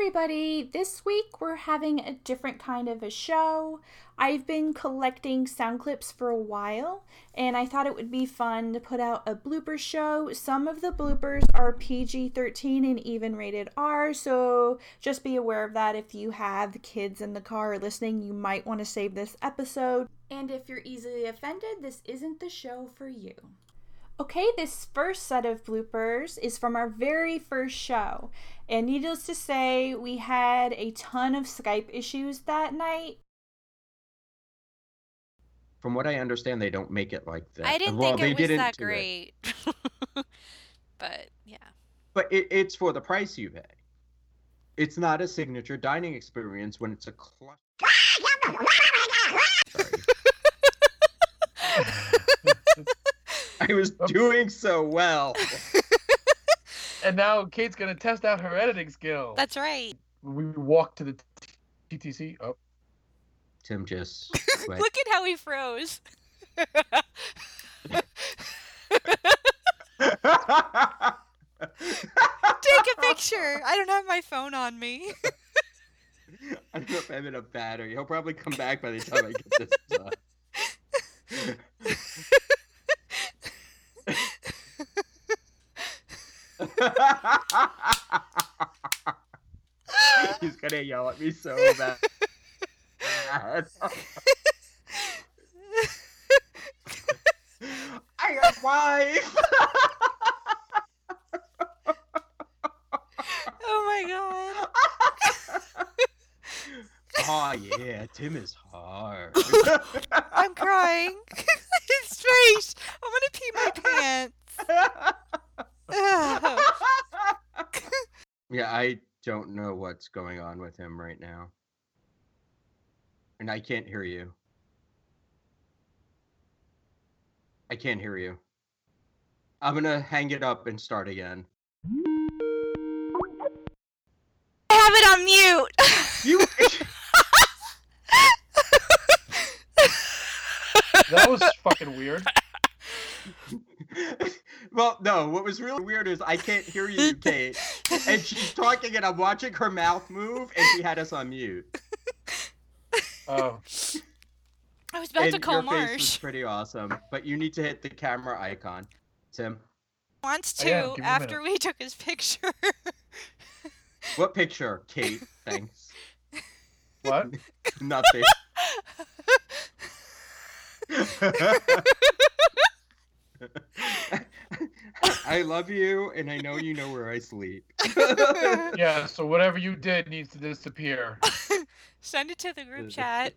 everybody. This week we're having a different kind of a show. I've been collecting sound clips for a while, and I thought it would be fun to put out a blooper show. Some of the bloopers are PG 13 and even rated R, so just be aware of that. If you have kids in the car listening, you might want to save this episode. And if you're easily offended, this isn't the show for you. Okay, this first set of bloopers is from our very first show. And needless to say, we had a ton of Skype issues that night. From what I understand, they don't make it like that. I didn't well, think they it was didn't that great. but yeah. But it, it's for the price you pay. It's not a signature dining experience when it's a cluster. Sorry. I was doing so well. And now Kate's gonna test out her editing skill. That's right. We walk to the t- TTC. Oh, Tim just went, Look at how he froze. Take a picture. I don't have my phone on me. I don't know if I have enough battery. He'll probably come back by the time I get this done. He's gonna yell at me so bad. I got wife. oh my god. oh yeah, Tim is hard. I'm crying. it's strange. I'm gonna pee my pants. Ugh. yeah, I don't know what's going on with him right now. And I can't hear you. I can't hear you. I'm gonna hang it up and start again. I have it on mute. You that was fucking weird. well, no, what was really weird is I can't hear you, Kate. And she's talking and I'm watching her mouth move and she had us on mute. Oh, I was about and to call your face was Marsh. pretty awesome. But you need to hit the camera icon. Tim. Wants Oh, to yeah, give me a after we took his picture. What picture, Kate? Thanks. what? Nothing. I love you, and I know you know where I sleep. Yeah. So whatever you did needs to disappear. Send it to the group chat.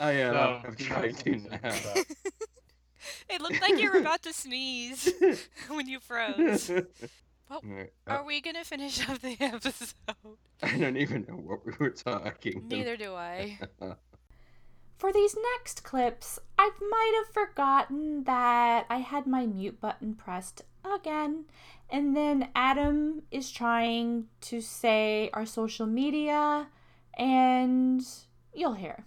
Oh yeah, No, I'm trying to now. it looked like you were about to sneeze when you froze. Well, uh, Are we gonna finish up the episode? I don't even know what we were talking. Neither do I. For these next clips, I might have forgotten that I had my mute button pressed again. And then Adam is trying to say our social media, and you'll hear.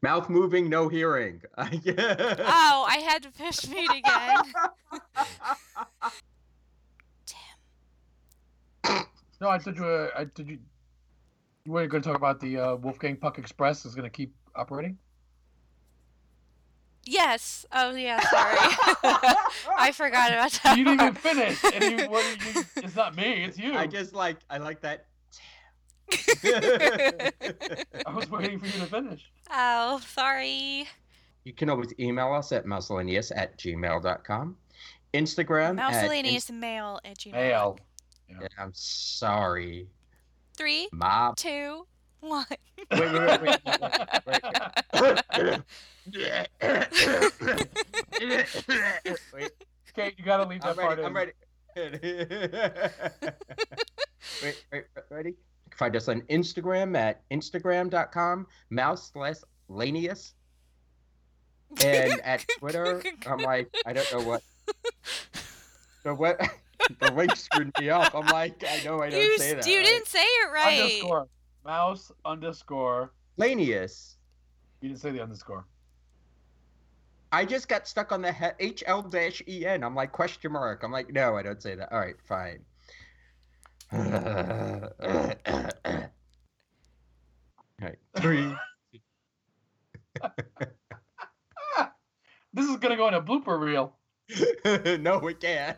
Mouth moving, no hearing. Oh, I had to push mute again. No, I thought you were. I did you. You weren't going to talk about the uh, Wolfgang Puck Express is going to keep operating. Yes. Oh yeah. Sorry. I forgot about that. You didn't even finish, and you, what, you, it's not me, it's you. I just like I like that. I was waiting for you to finish. oh, sorry. you can always email us at mouselanius at gmail.com. Instagram at Miscellaneous mail at gmail. Mail. Yeah, I'm sorry. Three, Mom. two, one. Wait, wait, wait, wait, wait, wait. wait, Kate, you got to leave that I'm part ready. in. I'm ready. wait, wait, ready? You can find us on Instagram at instagram.com, mouse slash lanius. And at Twitter, I'm like, I don't know what. The what? The link screwed me up. I'm like, I know I don't you, say s- that. you right? didn't say it right. Underscore. Mouse underscore. Lanius. You didn't say the underscore. I just got stuck on the H L dash E N. I'm like question mark. I'm like, no, I don't say that. All right, fine. All right, three. this is gonna go in a blooper reel. no, we can't.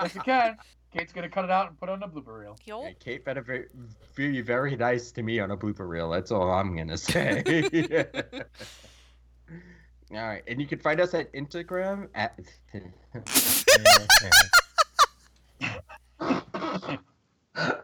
yes, you can. Kate's gonna cut it out and put it on a blooper reel. Yo. Yeah, Kate better ve- be very nice to me on a blooper reel. That's all I'm gonna say. all right, and you can find us at Instagram at.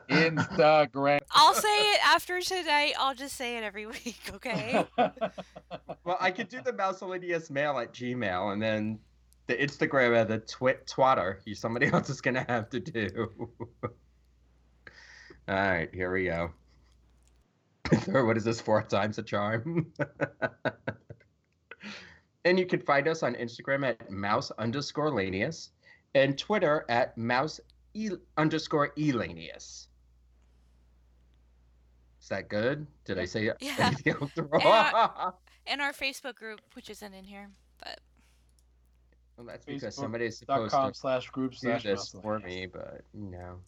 Instagram. I'll say it after today. I'll just say it every week, okay? well, I could do the Mouselanius mail at Gmail, and then the Instagram and the twit twatter. You somebody else is gonna have to do. all right, here we go. what is this? Four times a charm. and you can find us on Instagram at mouse underscore lanius and Twitter at mouse e- underscore elanius. Is that good? Did I say Yeah. anything else wrong? Yeah. And our Facebook group, which isn't in here, but well, that's because Facebook somebody's supposed com to slash group do slash this for me, but no.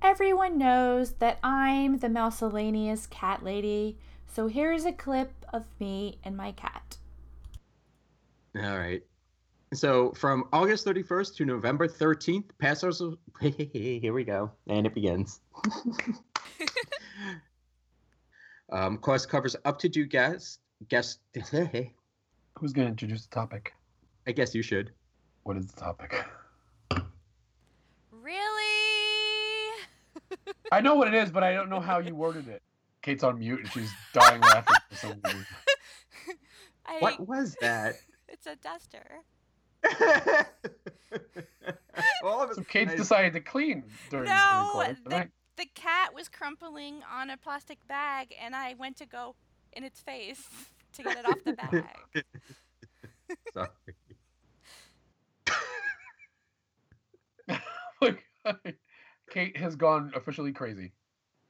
Everyone knows that I'm the Mouselanius cat lady, so here's a clip of me and my cat. All right. So from August 31st to November 13th, Passos. Here we go, and it begins. um, course covers up to due guests. guest. Who's gonna introduce the topic? I guess you should. What is the topic? really? I know what it is, but I don't know how you worded it. Kate's on mute and she's dying laughing for some reason. I, What was that? It's a duster. All of. So Kate's guys- decided to clean during No, the recording the- tonight. The cat was crumpling on a plastic bag, and I went to go in its face to get it off the bag. Sorry. Look, Kate has gone officially crazy.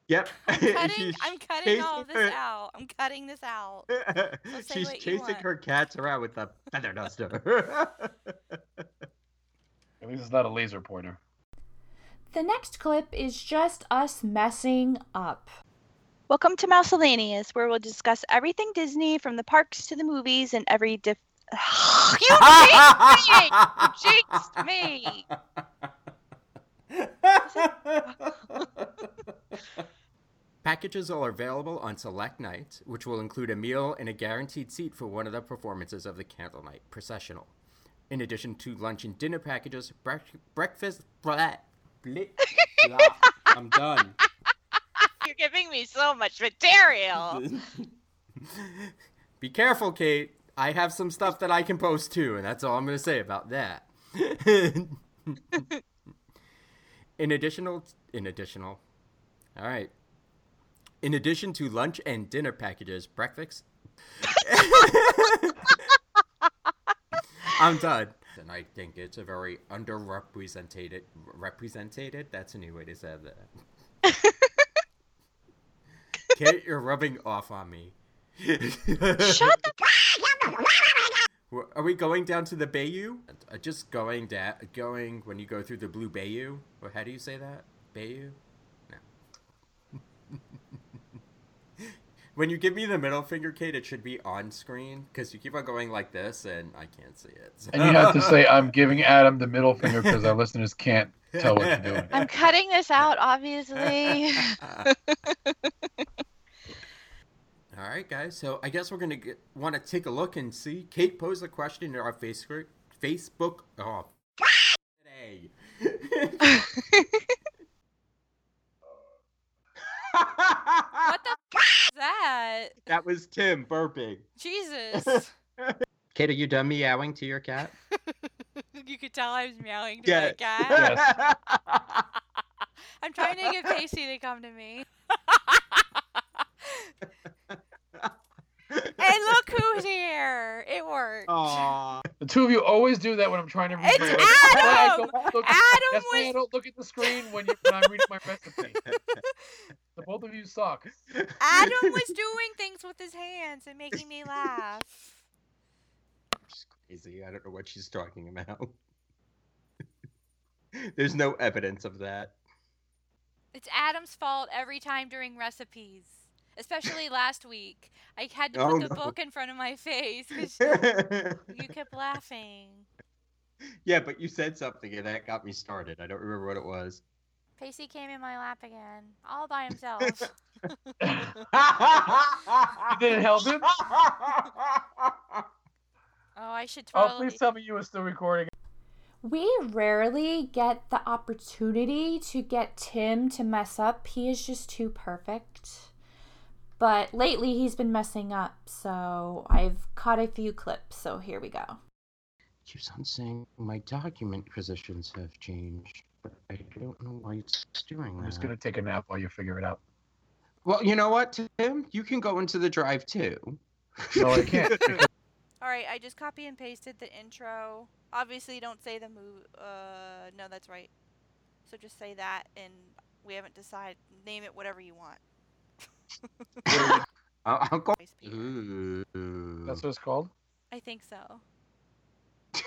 Yep. Cutting, I'm cutting all this her- out. I'm cutting this out. say She's chasing her cats around with a feather duster. At least it's not a laser pointer. The next clip is just us messing up. Welcome to Mouselanius, where we'll discuss everything Disney from the parks to the movies and every diff. you jinxed me! You jinxed me! Packages are available on select nights, which will include a meal and a guaranteed seat for one of the performances of the Candlelight Processional. In addition to lunch and dinner packages, brec- breakfast. Blah, blah, blah. I'm done. You're giving me so much material. Be careful, Kate. I have some stuff that I can post too, and that's all I'm going to say about that. In additional, in additional, all right. In addition to lunch and dinner packages, breakfast. I'm done. And I think it's a very underrepresented. Represented? That's a new way to say that. Kate, you're rubbing off on me. Shut the. Wh- Are we going down to the Bayou? Uh, Just going down, going when you go through the Blue Bayou, or how do you say that? Bayou? No. when you give me the middle finger, Kate, it should be on screen because you keep on going like this, and I can't see it. And you have to say, I'm giving Adam the middle finger because our listeners can't tell what you're doing. I'm cutting this out, obviously. All right, guys. So I guess we're gonna get, want to take a look and see. Kate posed a question in our Facebook. Facebook. Oh, today. What the f- is that? That was Tim burping. Jesus. Kate, are you done meowing to your cat? you could tell I was meowing to Yeah. my cat. Yes. I'm trying to get Pacey to come to me. And look who's here! It worked. Aww. The two of you always do that when I'm trying to read. It's my recipe. That's why I Adam! don't look- Adam That's why I don't look at the screen when, you, when I'm reading my recipe. The both of you suck. Adam was doing things with his hands and making me laugh. She's crazy. I don't know what she's talking about. There's no evidence of that. It's Adam's fault every time during recipes. Especially last week. I had to Oh, put the no. book in front of my face because you kept laughing. yeah, but you said something and that got me started. I don't remember what it was. Pacey came in my lap again, all by himself. You didn't help him? oh, I should Oh, totally. please tell me you were still recording. We rarely get the opportunity to get Tim to mess up. He is just too perfect. But lately he's been messing up, so I've caught a few clips, so here we go. keeps on saying my document positions have changed, but I don't know why it's doing that. I'm just gonna take a nap while you figure it out. Well, you know what, Tim? You can go into the drive too. No, I can't. All right, I just copy and pasted the intro. Obviously, don't say the move. Uh, no, that's right. So just say that, and we haven't decided. Name it whatever you want. I'll, I'll go. Voice Peter. That's what it's called. I think so.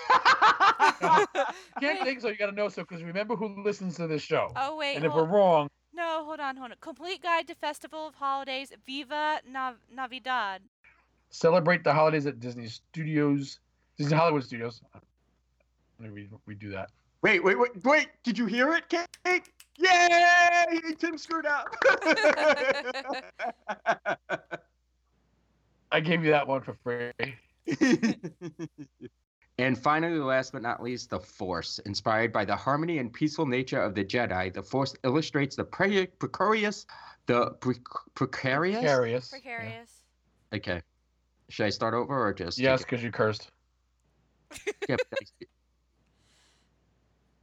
Can't think so. You gotta know so because remember who listens to this show. Oh wait, and if we're hold, wrong, no, hold on, hold on. Complete guide to festival of holidays. Viva Nav- Navidad. celebrate the holidays at Disney Studios, Disney Hollywood Studios. Maybe we, we do that. wait, wait, wait, wait! Did you hear it, Kate? Yay! Tim screwed up. I gave you that one for free. and finally, last but not least, the Force. Inspired by the harmony and peaceful nature of the Jedi, the Force illustrates the pre- precarious, the pre- precarious. Precarious. Precarious. Okay. Should I start over or just? Yes, because you cursed. it? Yeah, but I-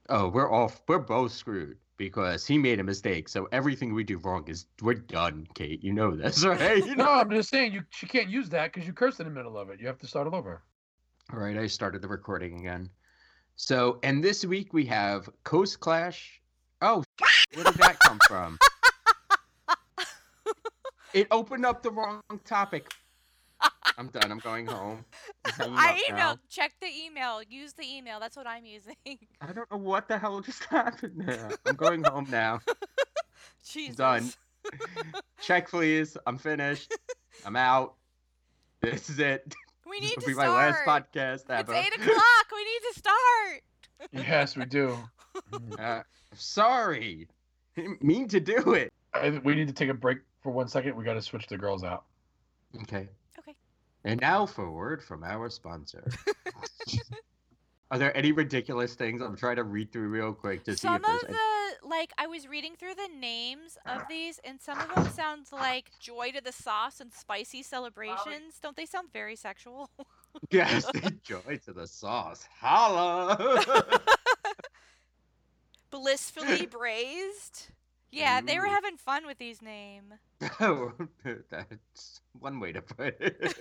oh, we're all we're both screwed because he made a mistake. So everything we do wrong is we're done, Kate. You know this, right? you No, I'm just saying you. She can't use that because you cursed in the middle of it. You have to start all over. All right, I started the recording again. So, and this week we have Coast Clash. Oh, where did that come from? It opened up the wrong topic. I'm done. I'm going home. I'm I emailed. now. Check the email. Use the email. That's what I'm using. I don't know what the hell just happened there. I'm going home now. Jesus. Done. Check, please. I'm finished. I'm out. This is it. We This need will to be start. my last podcast It's eight o'clock. We need to start. Yes, we do. Uh, sorry. Didn't mean to do it. I, we need to take a break for one second. We got to switch the girls out. Okay. And now for a word from our sponsor. Are there any ridiculous things? I'm trying to read through real quick to see some if there's of any. the like I was reading through the names of these, and some of them sound like joy to the sauce and spicy celebrations. Don't they sound very sexual? Yes, joy to the sauce. Holla! Blissfully braised. Yeah, they were having fun with these names. Oh, That's one way to put it.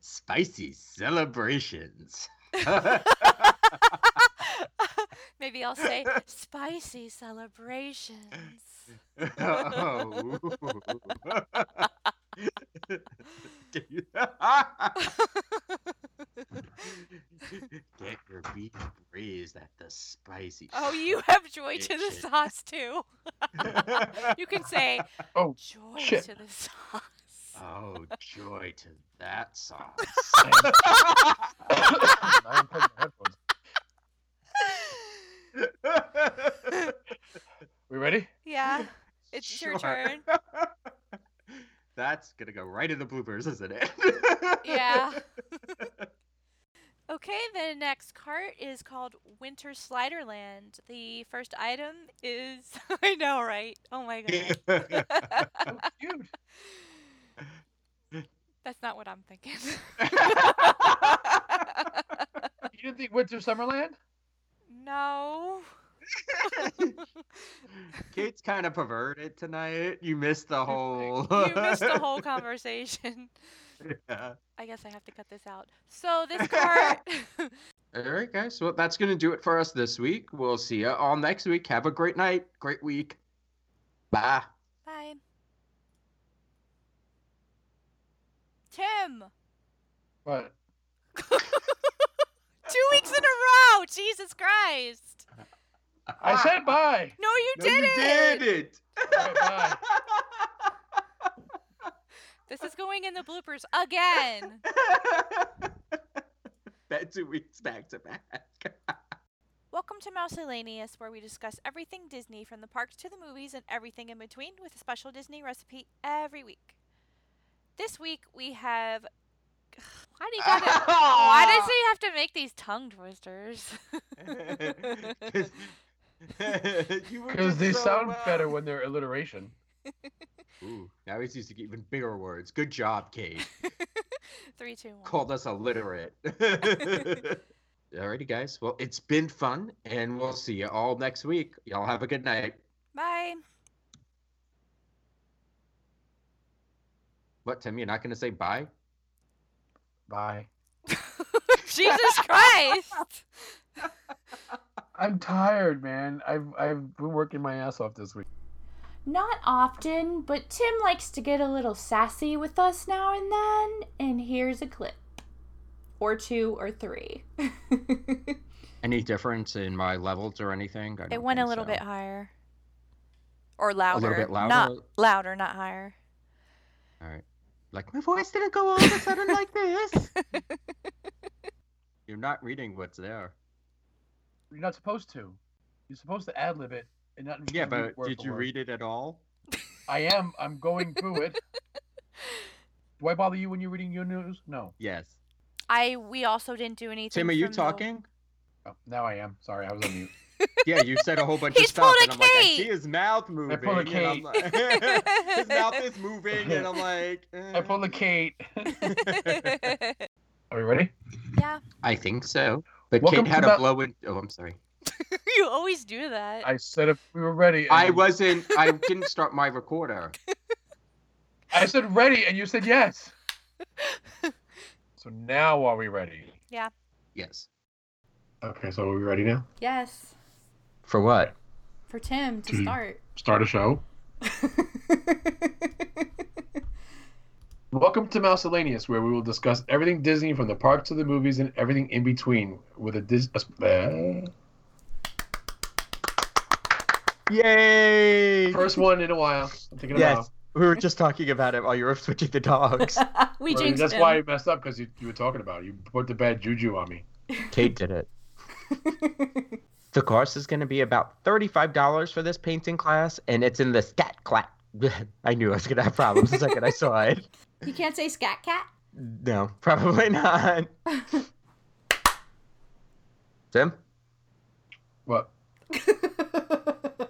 Spicy celebrations. Maybe I'll say spicy celebrations. oh. Get your beef braised at the spicy. Oh, you have joy to the sauce too. You can say Oh, joy shit. to the sauce. Oh, joy to that song. I unplugged my headphones. We ready? Yeah, it's your turn. That's gonna go right in the bloopers, isn't it? Yeah. Okay, the next cart is called Winter Sliderland. The first item is I know, right? Oh my god. Oh, cute. That's not what I'm thinking. You didn't think Winter Summerland? no. Kate's kind of perverted tonight. You missed the whole. You missed the whole conversation. Yeah. I guess I have to cut this out. So this cart All right, guys. Well, that's gonna do it for us this week. We'll see you all next week. Have a great night, great week. Bye. Bye. Tim. What? Two weeks in a row. Jesus Christ. I said bye. No, you No, you didn't. You did it. All right, bye. This is going in the bloopers again. That two weeks back to back. Welcome to Mouselanius, where we discuss everything Disney from the parks to the movies and everything in between with a special Disney recipe every week. This week we have. Why do you gotta? Why does he have to make these tongue twisters? Because they sound better when they're alliteration. Ooh, now he's using even bigger words. Good job, Kate. Three, two, one. Called us illiterate. Alrighty, guys. Well, it's been fun, and we'll see you all next week. Y'all have a good night. Bye. What, Tim? You're not going to say bye? Bye. Jesus Christ! I'm tired, man. I've I've been working my ass off this week. Not often, but Tim likes to get a little sassy with us now and then, and here's a clip. Or two or three. Any difference in my levels or anything? I It went a little so. bit higher. Or louder. A little bit louder. Not louder? louder, not higher. All right. Like, my voice didn't go all of a sudden like this. You're not reading what's there. You're not supposed to. You're supposed to ad lib it and not. Yeah, but did you word. read it at all? I am. I'm going through it. Do I bother you when you're reading your news? No. Yes. I we also didn't do anything. Tim, are you from the- talking? Oh, now I am. Sorry, I was on mute. Yeah, you said a whole bunch He's of stuff, pulled a and I'm like, I see his mouth moving. pulled a and Kate. like- his mouth is moving, and I'm like, I pulled a Kate. Are we ready? yeah, I think so. But Welcome Kate had a the- blow in. Oh, I'm sorry. you always do that. I said if we were ready. I you- wasn't. I didn't start my recorder. I said ready, and you said yes. so now are we ready? Yeah. Yes. Okay, so are we ready now? yes. For what? For Tim to Hmm. start. Start a show. Welcome to Mouselanius, where we will discuss everything Disney from the parks to the movies and everything in between with a Dis. Uh, Yay! first one in a while. I'm thinking yes, about. we were just talking about it while you were switching the dogs. we Well, jinxed that's him. why I messed up because you, you were talking about it. You put the bad juju on me. Kate did it. The course is going to be about $35 for this painting class, and it's in the scat class. I knew I was going to have problems the second I saw it. you can't say scat cat? No, probably not. Tim? What?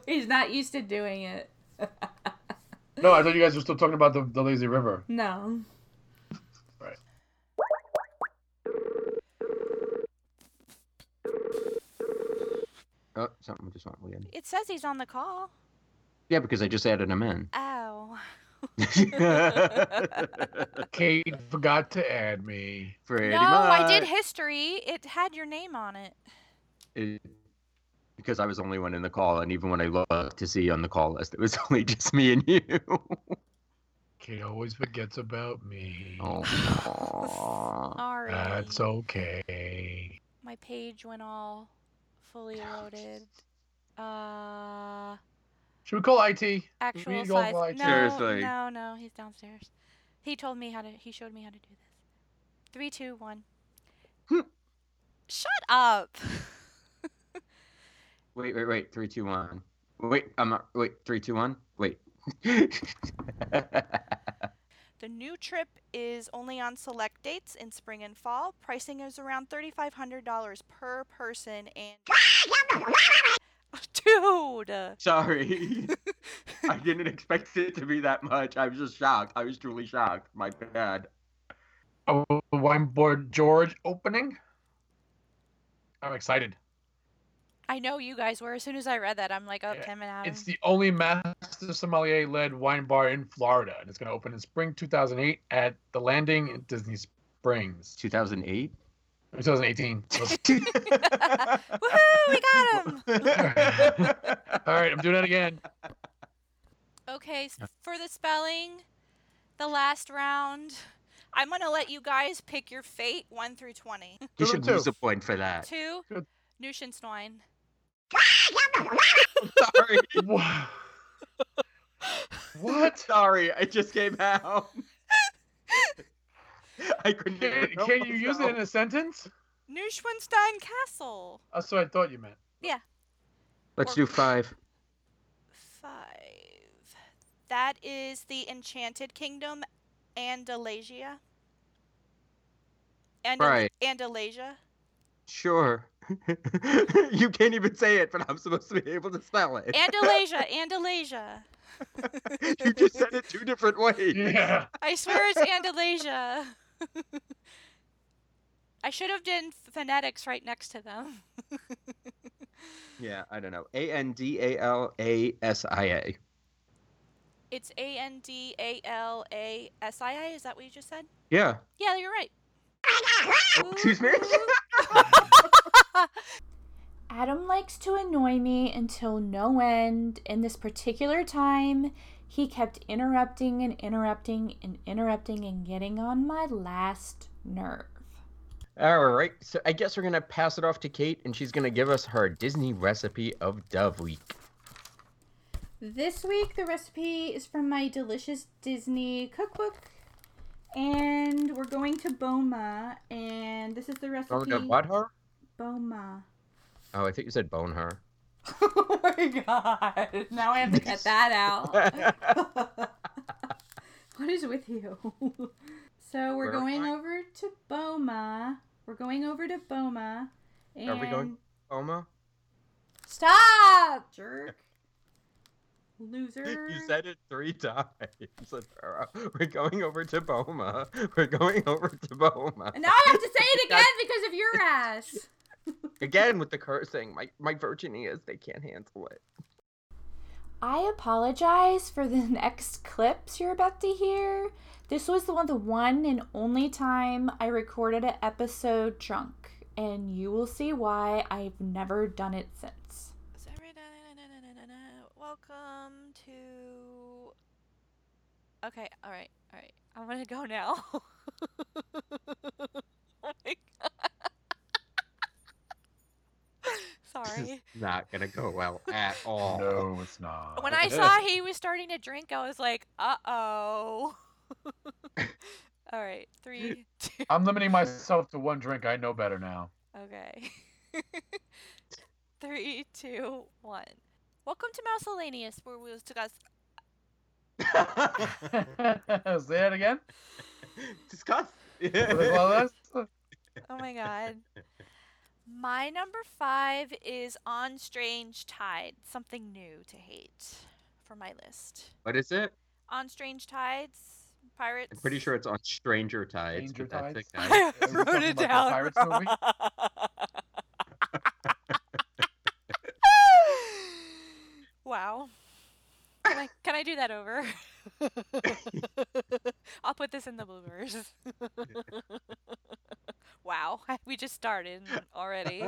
He's not used to doing it. No, I thought you guys were still talking about the, the lazy river. No. Oh, something just went weird. it says he's on the call. Yeah, because I just added him in. Oh. Kate forgot to add me. Pretty no, I did history. It had your name on it. It- because I was the only one in the call, and even when I looked to see on the call list, it was only just me and you. Kate always forgets about me. oh. Sorry. That's okay. My page went all fully loaded. Uh, Should we call IT? actual need to go size. for IT. No, Seriously. no, no. He's downstairs. He told me how to. He showed me how to do this. Three, two, one. Hmm. Shut up. Wait, wait, wait. Three, two, one. Wait, I'm not. Wait, three, two, one. Wait. The new trip is only on select dates in spring and fall. Pricing is around $3,500 per person and. Dude! Sorry. I didn't expect it to be that much. I was just shocked. I was truly shocked. My bad. Oh, the Wine Bar George opening. I'm excited. I know you guys were. As soon as I read that, I'm like, oh, Yeah, Tim and Adam. It's the only master sommelier led wine bar in Florida, and it's going to open in spring 2008 at the Landing in Disney Springs. 2008. 2018. Woohoo! We got him! All right, I'm doing that again. Okay, for the spelling, the last round, I'm gonna let you guys pick your fate, 1 through 20. You should and two. lose a point for that. 2, Good. Nuschenstein. Sorry. Wha- what? Sorry, I just came out. I couldn't. Can, can you use it in a sentence? Neuschwanstein Castle. Oh, That's what I thought you meant. Yeah. Let's do five. Five. That is the Enchanted Kingdom, Andalasia. Andal- Right. Andalasia. Sure. you can't even say it, but I'm supposed to be able to spell it. Andalasia. Andalasia. you just said it two different ways. Yeah. I swear it's Andalasia. I should have done phonetics right next to them. Yeah, I don't know. A N D A L A S I A. It's A N D A L A S I A. Is that what you just said? Yeah. Yeah, you're right. Excuse me. Adam likes to annoy me until no end. In this particular time, he kept interrupting and interrupting and interrupting and getting on my last nerve. All right. So I guess we're gonna pass it off to Kate, and she's gonna give us her Disney recipe of Dove Week. This week, the recipe is from my delicious Disney cookbook. And we're going to Boma. And this is the recipe. Oh, to what her? Boma. Oh, I think you said bone her. oh my god. Now I have to cut that out. what is with you? so we're We're going over to Boma. We're going over to Boma. And... Are we going- Oma? Stop, jerk. Loser. You said it three times. We're going over to Boma. We're going over to Boma. And now I have to say it again because of your ass. Again with the cursing. My my Virginias, they can't handle it. I apologize for the next clips you're about to hear. This was the one, the one and only time I recorded an episode drunk, and you will see why I've never done it since. Welcome to. Okay, all right, all right. I'm gonna go now. oh my god. Sorry. Not gonna go well at all. No, it's not. When I saw he was starting to drink, I was like, uh oh. all right, three, two. I'm limiting myself to one drink. I know better now. Okay. Three, two, one. Welcome to Mouselanius, where we'll discuss. Say that again. Discuss. Oh my god. My number five is On Strange Tide, something new to hate for my list. what is it? On Strange Tides, Pirates. I'm pretty sure it's on Stranger Tides. Stranger but that's Tides? I wrote it about the down. Pirates movie? Wow. Can I, can I do that over? I'll put this in the bloopers. wow, we just started already.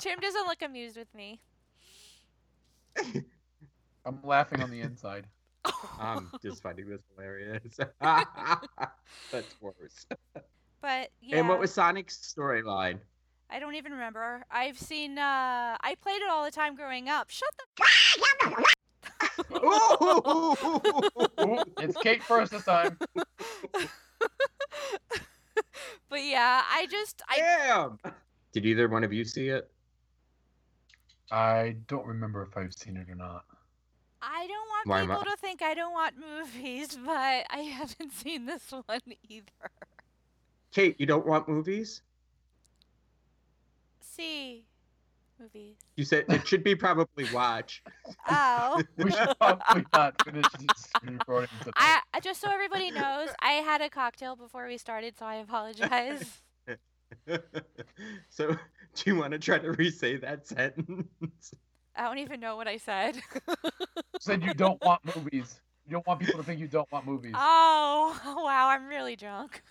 Tim doesn't look amused with me. I'm laughing on the inside. I'm just finding this hilarious. That's worse. But yeah, And what was Sonic's storyline? I don't even remember. I've seen. uh I played it all the time growing up. Shut the. Ooh, it's Kate first this time. but yeah, I just I Damn. Did either one of you see it? I don't remember if I've seen it or not. I don't want Why people to think I don't want movies, but I haven't seen this one either. Kate, you don't want movies? See movies. You said it should be probably watch. Oh. We should probably not finish this recording today. I I- just so everybody knows, I had a cocktail before we started, so I apologize. so, do you want to try to re-say that sentence? I don't even know what I said. Said you don't want movies. You don't want people to think you don't want movies. oh, wow, I'm really drunk.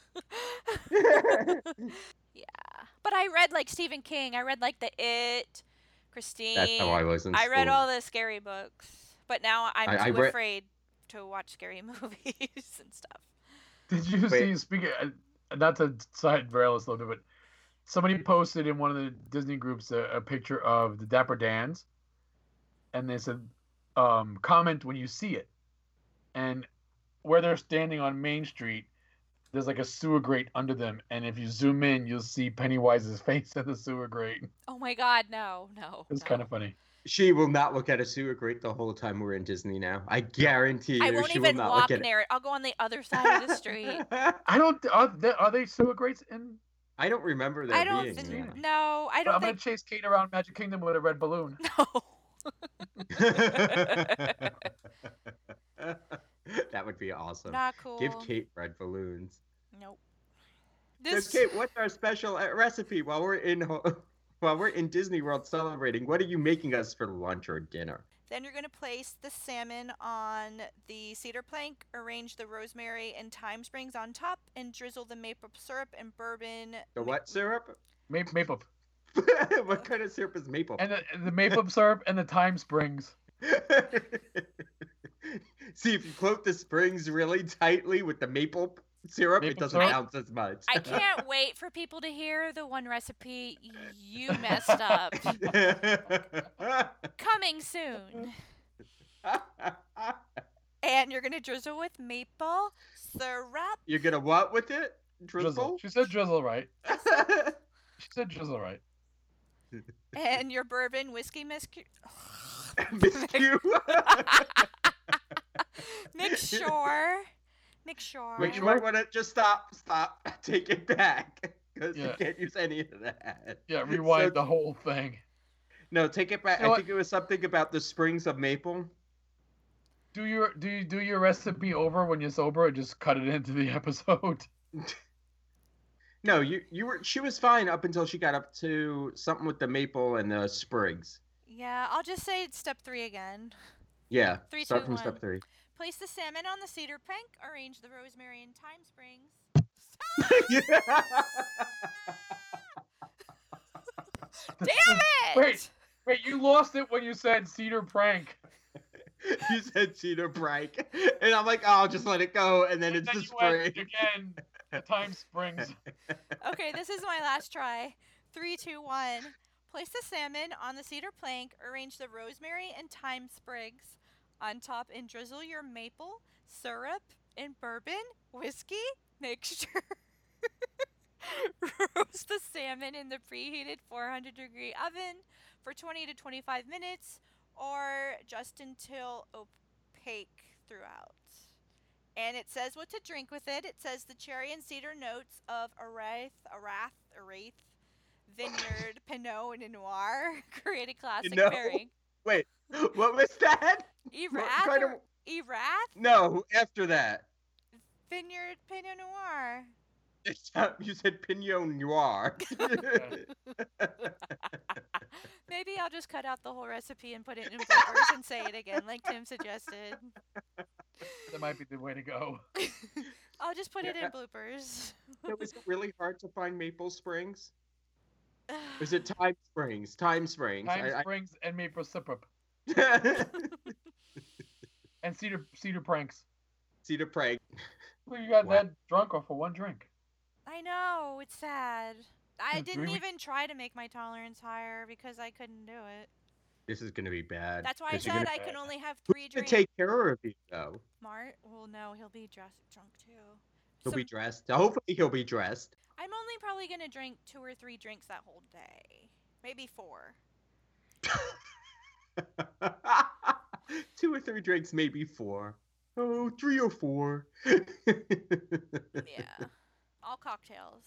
yeah. But I read like Stephen King. I read like The It, Christine. That's how I was in I read school. all the scary books. But now I'm I- I too read- afraid to watch scary movies and stuff. Did you Wait. see? Speaking, uh, not to side rail us a little bit, but somebody posted in one of the Disney groups a, a picture of the Dapper Dans, and they said, um, "Comment when you see it." And where they're standing on Main Street, there's like a sewer grate under them, and if you zoom in, you'll see Pennywise's face at the sewer grate. Oh my god, no, no. It's no. kind of funny. She will not look at a sewer grate the whole time we're in Disney now. I guarantee you, I won't she even will not walk look at near it. I'll go on the other side of the street. I don't. Are they, are they sewer grates in? I don't remember there I don't. being. th- one. no, I I'm don't gonna chase Kate around Magic Kingdom with a red balloon. No. that would be awesome. Not cool. Give Kate red balloons. Nope. So This. Kate, what's our special uh, recipe while we're in while we're in Disney World celebrating? What are you making us for lunch or dinner? Then you're going to place the salmon on the cedar plank, arrange the rosemary and thyme springs on top, and drizzle the maple syrup and bourbon. The what syrup? Ma- maple what kind of syrup is maple? and the, the maple syrup and the thyme springs. See, if you coat the springs really tightly with the maple syrup, it doesn't syrup? bounce as much. I can't wait for people to hear the one recipe you messed up. Coming soon. And you're going to drizzle with maple syrup. You're gonna what with it? Drizzle. Drizzle? She said drizzle right. She said drizzle right. And your bourbon whiskey mixture. Miss you. Mixture. Mixture. Wait, you might want to just stop, stop, take it back, because Yeah. you can't use any of that. Yeah, rewind So- the whole thing. No, take it back. You know I think it was something about the springs of maple. Do your do you do your recipe over when you're sober, or just cut it into the episode? No, you you were she was fine up until she got up to something with the maple and the sprigs. Yeah, I'll just say it's step three again. Yeah, Three, start two, from one. step three. Place the salmon on the cedar plank. Arrange the rosemary and thyme springs. Damn it! Wait. Wait, you lost it when you said cedar prank. you said cedar prank, and I'm like, oh, I'll just let it go, and then And it's then the you spring. again. The time springs. Okay, this is my last try. Three, two, one. Place the salmon on the cedar plank. Arrange the rosemary and thyme sprigs on top and drizzle your maple syrup and bourbon whiskey mixture. Roast the salmon in the preheated 400 degree oven for 20 to 25 minutes or just until opaque throughout. And it says what to drink with it. It says the cherry and cedar notes of Arath, Arath, Arath, Vineyard, Pinot and Noir create a classic No. pairing. Wait, what was that? What Erath, kind of- Erath, No, after that. Vineyard, Pinot Noir. Not- You said Pinot Noir. Maybe I'll just cut out the whole recipe and put it in bloopers and say it again, like Tim suggested. That might be the way to go. I'll just put it in bloopers. So is it really hard to find Maple Springs? Is it Time Springs? Time Springs. Time I- I- springs and maple syrup and cedar cedar pranks. Cedar prank. Well, you got Wow. that drunk off for one drink. I know, it's sad. I didn't even try to make my tolerance higher because I couldn't do it. This is gonna be bad. That's why I said I can only have Who's three gonna drinks. take care of you though. Mart? Well, no, he'll be dressed drunk too. He'll So be dressed. Hopefully he'll be dressed. I'm only probably gonna drink two or three drinks that whole day, maybe four. Two or three drinks, maybe four. Oh, three or four. Yeah, all cocktails.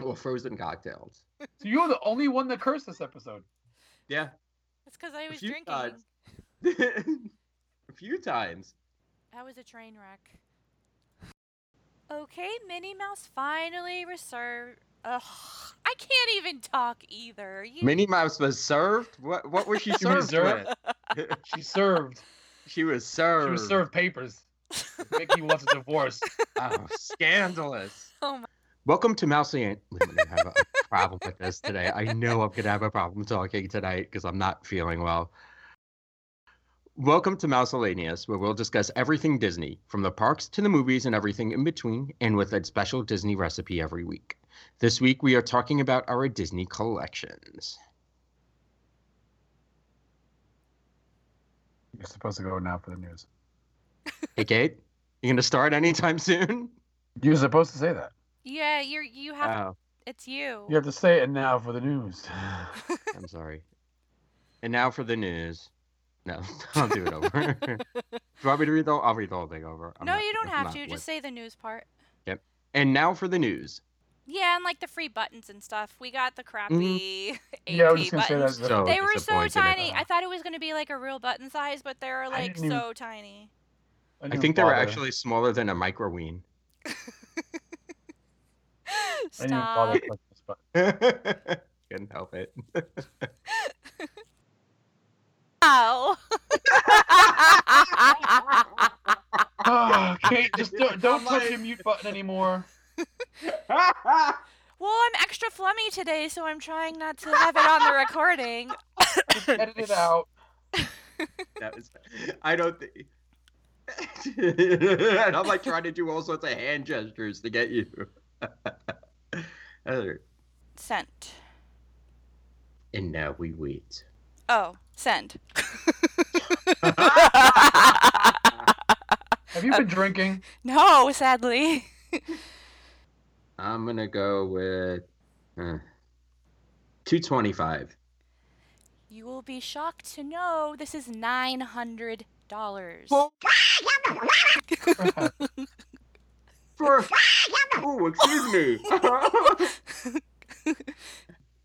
Well, frozen cocktails. So you're the only one that cursed this episode. Yeah. It's because I was few drinking. times. a few times. That was a train wreck. Okay, Minnie Mouse finally reserved. Ugh, I can't even talk either. You Minnie Mouse was served. What? What was she She served with? She served. she was served. She was served papers. Mickey wants a divorce. Oh, scandalous. Oh my- Welcome to Mousy and I'm gonna have a problem with this today. I know I'm gonna have a problem talking tonight because I'm not feeling well. Welcome to Mouselanius, where we'll discuss everything Disney, from the parks to the movies and everything in between, and with a special Disney recipe every week. This week we are talking about our Disney collections. You're supposed to go now for the news. Hey, Kate, you gonna start anytime soon? You're supposed to say that. Yeah, you're you have Oh, it's you. You have to say it now for the news. I'm sorry. And now for the news. No, I'll do it over. do you want me to read the? I'll read the whole thing over. I'm no, not- you don't I'm have to. with- Just say the news part. Yep. And now for the news. Yeah, and like the free buttons and stuff. We got the crappy Mm-hmm. AP yeah, I was gonna say buttons. that. So They were so tiny. I thought it was gonna be like a real button size, but they're like didn't even- so tiny. I think they were actually smaller than a microween. I didn't Stop. pressing this button. Couldn't help it. Ow. Oh, Kate, just don't, don't touch like- your mute button anymore. Well, I'm extra flummy today, so I'm trying not to have it on the recording. Edit it out. that was. I don't think. and I'm like trying to do all sorts of hand gestures to get you. Other- Sent. and now we wait. Oh, send. Have you been drinking? no, sadly. I'm gonna go with uh, 225. You will be shocked to know this is nine hundred dollars. For oh, excuse me.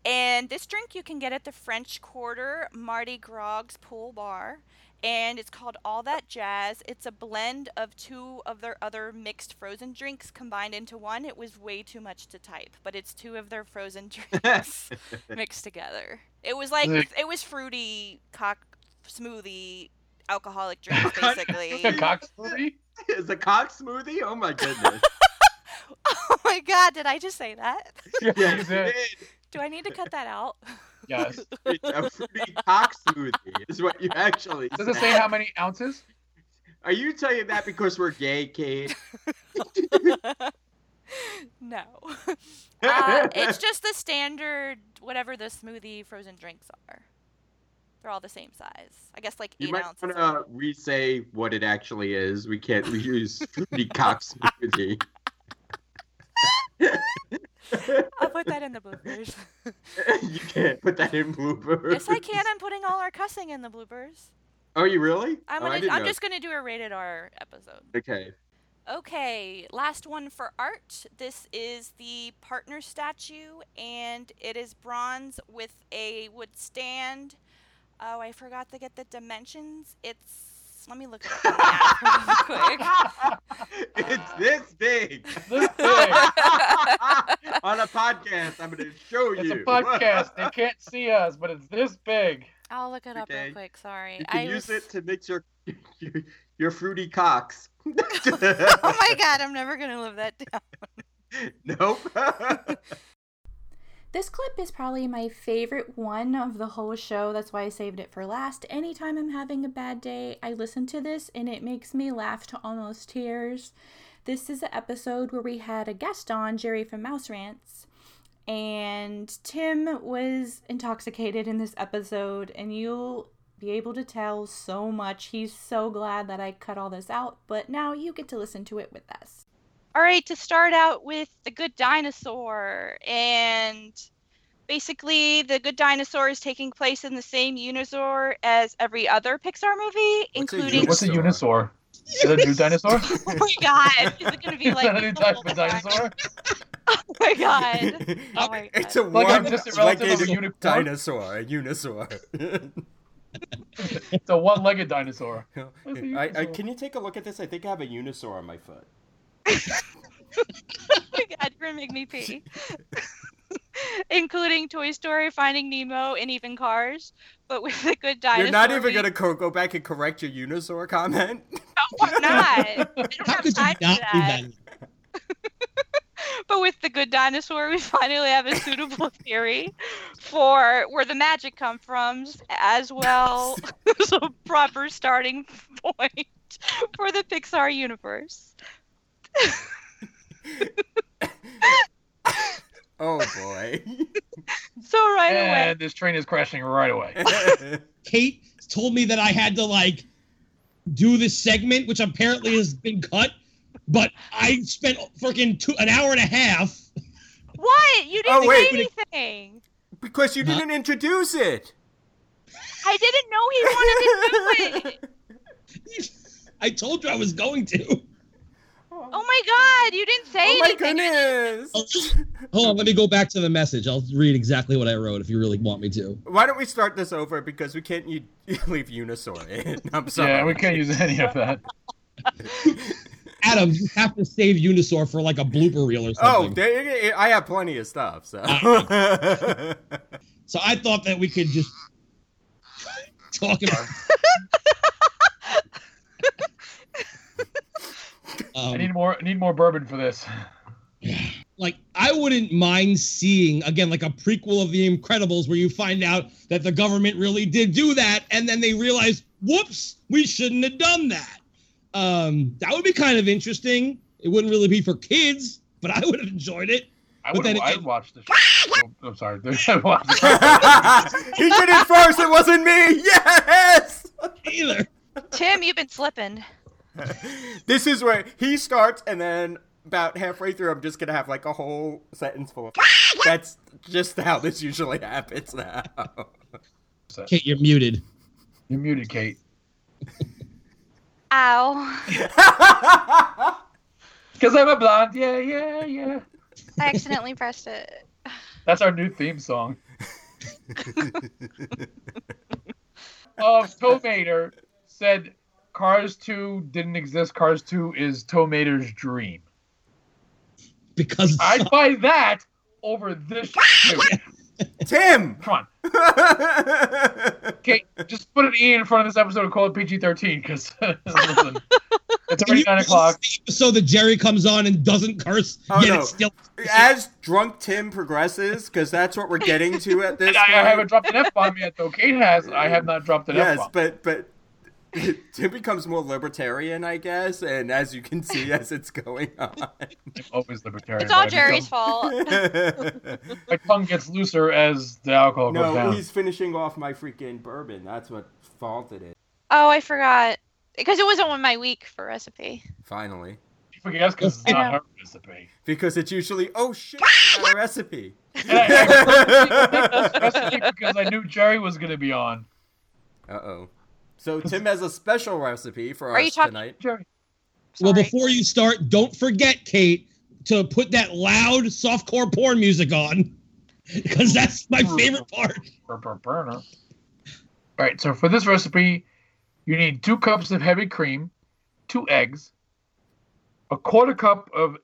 And this drink you can get at the French Quarter Mardi Grogs pool bar. And it's called All That Jazz. It's a blend of two of their other mixed frozen drinks combined into one. It was way too much to type, but it's two of their frozen drinks mixed together. It was like Like- it was fruity cock smoothie alcoholic drinks basically. A cock smoothie? Is a cock smoothie? Oh my goodness. oh my god, did I just say that? Yeah, Yeah, you you did. Did. Do I need to cut that out? Yes. It's a fruity cock smoothie is what you actually Does it say how many ounces? Are you telling that because we're gay, Kate? no. Uh, it's just the standard, whatever the smoothie frozen drinks are. They're all the same size. I guess like You eight might ounces. want to re-say what it actually is. We can't reuse fruity cock smoothie. I'll put that in the bloopers. you can't put that in bloopers. yes, I can. I'm putting all our cussing in the bloopers. Are you really? I'm oh, gonna. didn't I'm know. just gonna do a rated R episode. Okay. Okay, last one for art. This is the partner statue, and it is bronze with a wood stand. Oh, I forgot to get the dimensions. It's. Let me look it up on the app really quick. it's this big. This big. On a podcast, I'm going to show It's you. It's a podcast. They can't see us, but it's this big. I'll look it up Okay. real quick. Sorry. You can I use was... it to mix your your, your fruity cocks. oh my god, I'm never gonna live that down. Nope. This clip is probably my favorite one of the whole show. That's why I saved it for last. Anytime I'm having a bad day, I listen to this and it makes me laugh to almost tears. This is an episode where we had a guest on, Jerry from Mouse Rants, and Tim was intoxicated in this episode, and you'll be able to tell so much. He's so glad that I cut all this out, but now you get to listen to it with us. All right, to start out with The Good Dinosaur. And basically, The Good Dinosaur is taking place in the same unisaur as every other Pixar movie, What's a including. What's a unisaur? Is it a new dinosaur? Oh my god! Is it going to be Is like. that a new type of dinosaur? Oh my god. Oh my it's a God. Like a one distant like a a unicorn? dinosaur, a unisaur. It's a one-legged dinosaur. I, What's a I, unisaur? can you take a look at this? I think I have a unisaur on my foot. Oh my god, you're gonna make me pee. Including Toy Story, Finding Nemo, and even Cars. But with the good dinosaur. You're not even we- gonna co- go back and correct your unisaur comment. No, I'm not. I don't How have could you not for do that. that? But with the good dinosaur, we finally have a suitable theory for where the magic comes from, as well as a proper starting point for the Pixar universe. oh boy. So right away, And this train is crashing right away. Kate told me that I had to like do this segment, which apparently has been cut. But I spent freaking two an hour and a half. What? You Oh, didn't wait. say anything. Because you Huh? didn't introduce it. I didn't know he wanted to do it. I told you I was going to. Oh my god, you didn't say anything. Oh my anything. goodness. Hold on, let me go back to the message. I'll read exactly what I wrote if you really want me to. Why don't we start this over because we can't u- leave Unisaur in. I'm sorry. Yeah, we can't use any of that. Adam, you have to save Unisaur for like a blooper reel or Oh, something. there, I have plenty of stuff. So. so I thought that we could just talk about. I Um, need more. I need more bourbon for this. like I wouldn't mind seeing again like a prequel of The Incredibles where you find out that the government really did do that and then they realize, whoops, we shouldn't have done that. Um, that would be kind of interesting. It wouldn't really be for kids, but I would have enjoyed it. I would. have I'd again- watch the. Show. Oh, I'm sorry. I'd he did it first. It wasn't me. Yes. Either. Tim, you've been slipping. this is where he starts, and then about halfway through, I'm just gonna have like a whole sentence full of. That's just how this usually happens now. Kate, you're muted. You're muted, Kate. Ow. Because I'm a blonde. Yeah, yeah, yeah. I accidentally pressed it. That's our new theme song. uh, Tow Mater said Cars 2 didn't exist. Cars 2 is Tow Mater's dream. Because I'd buy that over this shit. Tim. Come on. Okay, just put an E in front of this episode and call it PG 13 because, listen, it's Can already 9 o'clock. So that Jerry comes on and doesn't curse, Oh, yet no. it's still As drunk Tim progresses, because that's what we're getting to at this And I, I haven't dropped an F bomb yet, though. Kate has. I have not dropped an yes, F bomb. but but Tim becomes more libertarian, I guess, and as you can see, as it's going on, I'm always libertarian. It's all Jerry's become- fault. My tongue gets looser as the alcohol goes down. no, he's finishing off my freaking bourbon. That's what fault it is. Oh, I forgot. Because it wasn't on my week for recipe. Finally, He forgets because it's not her recipe. because it's usually oh shit, I got a recipe. And I, I purposely picked this recipe because I knew Jerry was going to be on. Uh oh. So Tim has a special recipe for Are you us talking- tonight. Jerry. Well, before you start, don't forget, Kate, to put that loud softcore porn music on. Because that's my favorite part. Burr, burr. All right, so for this recipe, you need two cups of heavy cream, two eggs, a quarter cup of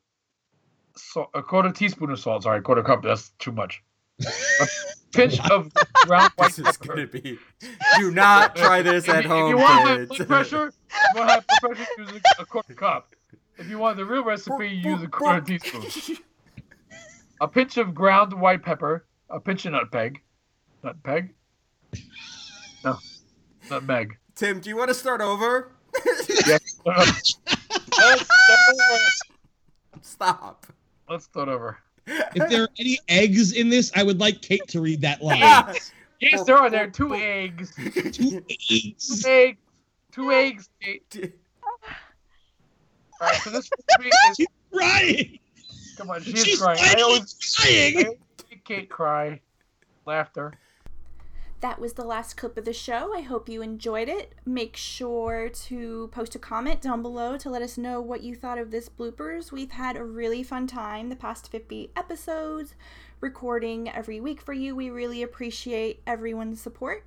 salt, a quarter teaspoon of salt. Sorry, quarter cup. That's too much. A pinch of ground white This is gonna be. Do not try this at you- home, If you want high blood pressure, if you want high blood pressure, use a, a quarter cup. If you want the real recipe, use a quarter teaspoon. A pinch of ground white pepper, a pinch of nutmeg. Nutmeg? No. Nutmeg. Tim, do you want to start over? Yes. Let's start over. Stop. Let's start over. If there are any eggs in this, I would like Kate to read that line. Yes, there are. There are two eggs. Two eggs. Two eggs. Two eggs. Kate. All right, so this recipe is. She's crying. Come on, she's She's crying. I finally always, I crying. always make Kate cry. Laughter. That was the last clip of the show. I hope you enjoyed it. Make sure to post a comment down below to let us know what you thought of this bloopers. We've had a really fun time the past 50 episodes, recording every week for you. We really appreciate everyone's support.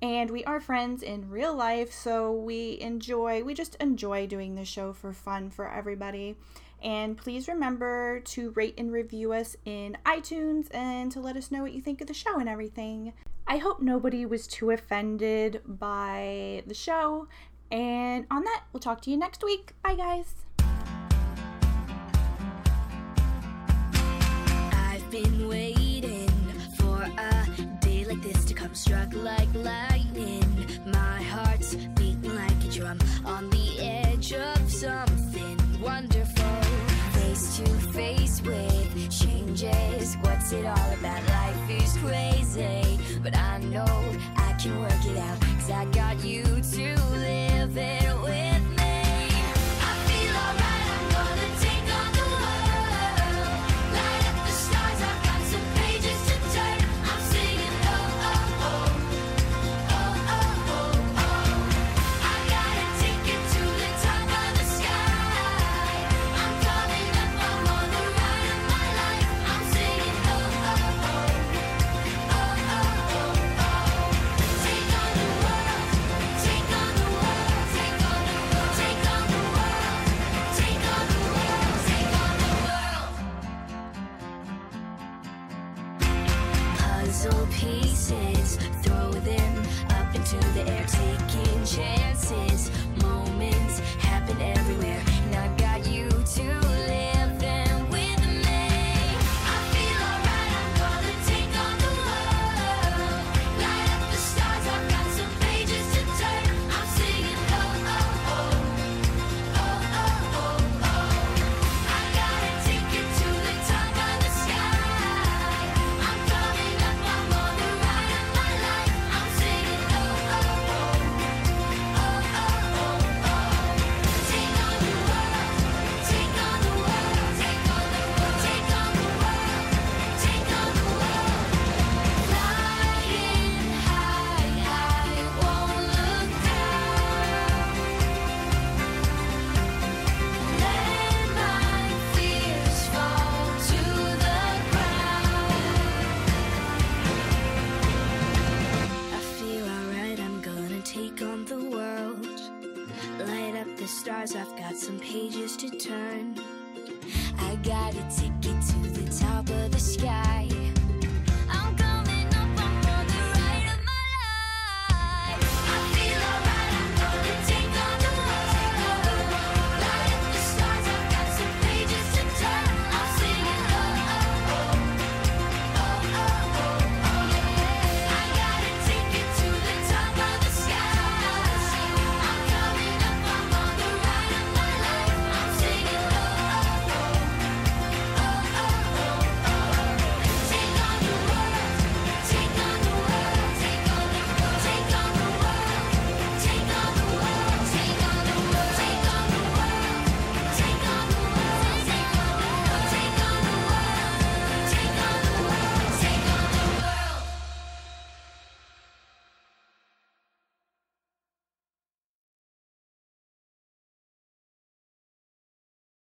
And we are friends in real life, so we enjoy, we just enjoy doing the show for fun for everybody. And please remember to rate and review us in iTunes and to let us know what you think of the show and everything. I hope nobody was too offended by the show. And on that, we'll talk to you next week. Bye, guys. I've been waiting for a day like this to come struck like lightning. My heart's beating like a drum on the edge of something wonderful. Face to face with changes. What's it all about? Life is but I know I can work it out. Cause I got you to live it